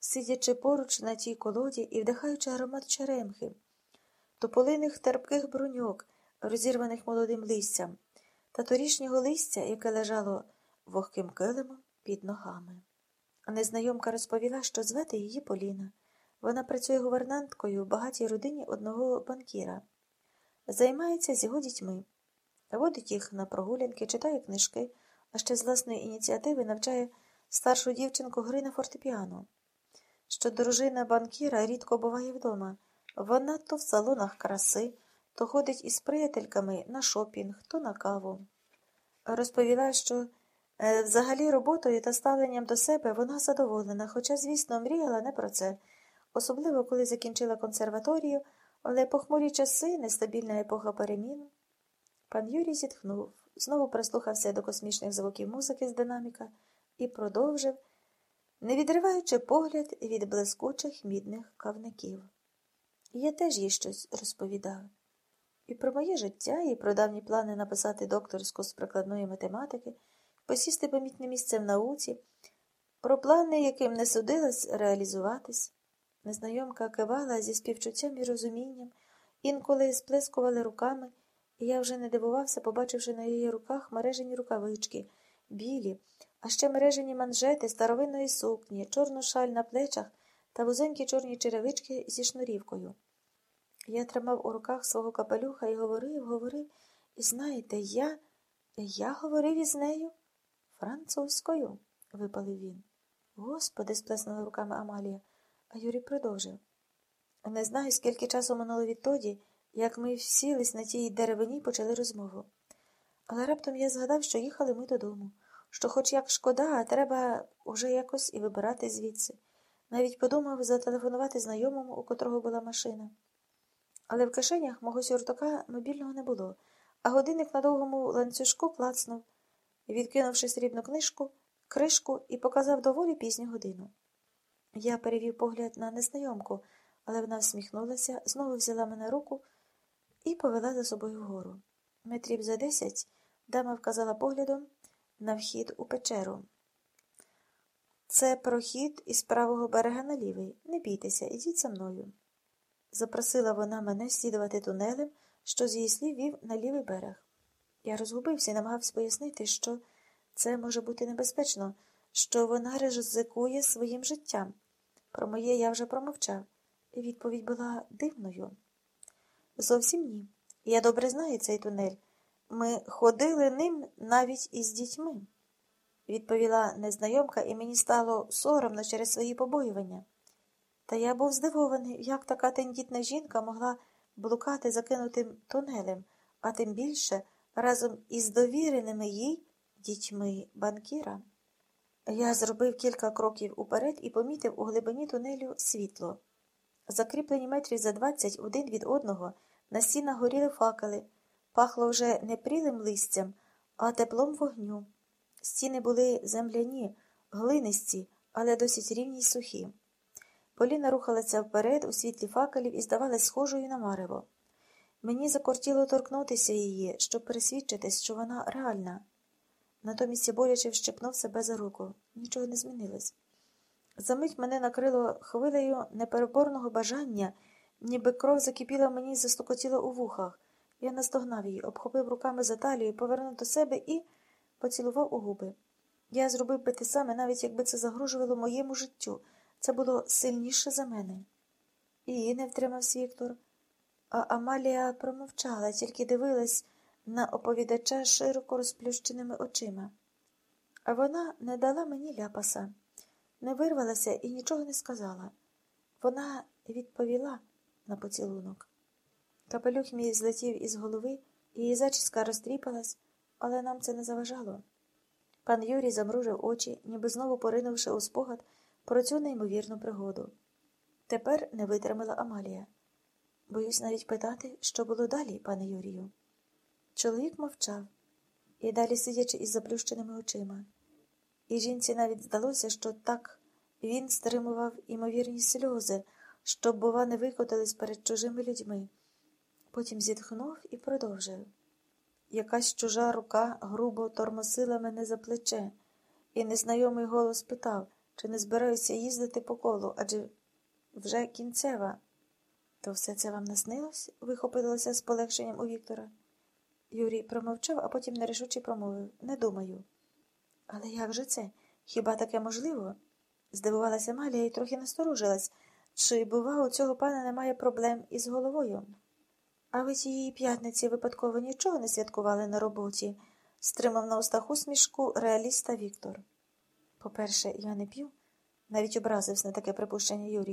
сидячи поруч на тій колоді і вдихаючи аромат черемхи, тополиних терпких бруньок, розірваних молодим листям, та торішнього листя, яке лежало вогким килимом під ногами. Незнайомка розповіла, що звати її Поліна. Вона працює гувернанткою в багатій родині одного банкіра, займається з його дітьми, водить їх на прогулянки, читає книжки, а ще з власної ініціативи навчає старшу дівчинку гри на фортепіано. Що дружина банкіра рідко буває вдома. Вона то в салонах краси, то ходить із приятельками на шопінг, то на каву. Розповіла, що е, взагалі роботою та ставленням до себе вона задоволена, хоча, звісно, мріяла не про це, особливо коли закінчила консерваторію, але похмурі часи, нестабільна епоха перемін. Пан Юрій зітхнув, знову прислухався до космічних звуків музики з динаміка і продовжив, не відриваючи погляд від блискучих мідних кавників. Я теж їй щось розповідав. І про моє життя, і про давні плани написати докторську з прикладної математики, посісти помітне місце в науці, про плани, яким не судилось реалізуватись. Незнайомка кивала зі співчуттям і розумінням, інколи сплескували руками, і я вже не дивувався, побачивши на її руках мережені рукавички, білі, а ще мережені манжети старовинної сукні, чорну шаль на плечах та вузенькі чорні черевички зі шнурівкою. Я тримав у руках свого капелюха і говорив, говорив, і знаєте, я я говорив із нею французькою, випалив він. Господи, сплеснула руками Амалія, а Юрій продовжив. Не знаю, скільки часу минуло відтоді, як ми всілись на тій деревині і почали розмову. Але раптом я згадав, що їхали ми додому, що, хоч як шкода, а треба уже якось і вибирати звідси. Навіть подумав зателефонувати знайомому, у котрого була машина. Але в кишенях мого сюртука мобільного не було, а годинник на довгому ланцюжку клацнув, відкинувши срібну книжку, кришку і показав доволі пізню годину. Я перевів погляд на незнайомку, але вона всміхнулася, знову взяла мене руку і повела за собою вгору. Метрів за десять дама вказала поглядом на вхід у печеру. Це прохід із правого берега на лівий. Не бійтеся, ідіть за мною. Запросила вона мене слідувати тунелем, що з її слів вів на лівий берег. Я розгубився і намагався пояснити, що це може бути небезпечно, що вона ризикує своїм життям. Про моє я вже промовчав, і відповідь була дивною. Зовсім ні. Я добре знаю цей тунель. Ми ходили ним навіть із дітьми, відповіла незнайомка, і мені стало соромно через свої побоювання. Та я був здивований, як така тендітна жінка могла блукати закинутим тунелем, а тим більше разом із довіреними їй дітьми банкіра. Я зробив кілька кроків уперед і помітив у глибині тунелю світло. Закріплені метрів за двадцять один від одного на стінах горіли факели, пахло вже не прілим листям, а теплом вогню. Стіни були земляні, глинисті, але досить рівні й сухі. Поліна рухалася вперед у світлі факелів і здавалась схожою на марево. Мені закортіло торкнутися її, щоб пересвідчитись, що вона реальна. Натомість я боляче вщепнув себе за руку. Нічого не змінилось. Замить мене накрило хвилею непереборного бажання, ніби кров закипіла мені і застукотіла у вухах. Я настогнав її, обхопив руками за талію, повернув до себе і поцілував у губи. Я зробив би те саме, навіть якби це загрожувало моєму життю. Це було сильніше за мене. І не втримався Віктор. А Амалія промовчала, тільки дивилась на оповідача широко розплющеними очима. А вона не дала мені ляпаса, не вирвалася і нічого не сказала. Вона відповіла на поцілунок. Капелюх мій злетів із голови, її зачіска розтріпалась, але нам це не заважало. Пан Юрій замружив очі, ніби знову поринувши у спогад про цю неймовірну пригоду. Тепер не витримала Амалія. Боюсь навіть питати, що було далі, пане Юрію. Чоловік мовчав і далі сидячи із заплющеними очима. І жінці навіть здалося, що так він стримував імовірні сльози, щоб, бува, не викотались перед чужими людьми. Потім зітхнув і продовжив. Якась чужа рука грубо тормосила мене за плече, і незнайомий голос питав чи не збираюся їздити по колу, адже вже кінцева. То все це вам наснилось? вихопилося з полегшенням у Віктора. Юрій промовчав, а потім нерішуче промовив Не думаю. Але як же це? Хіба таке можливо? Здивувалася Малія і трохи насторожилась. Чи, бува, у цього пана немає проблем із головою? А ви цієї п'ятниці випадково нічого не святкували на роботі? стримав на устах усмішку реаліста Віктор. По-перше, я не п'ю, навіть образився на таке припущення Юрій.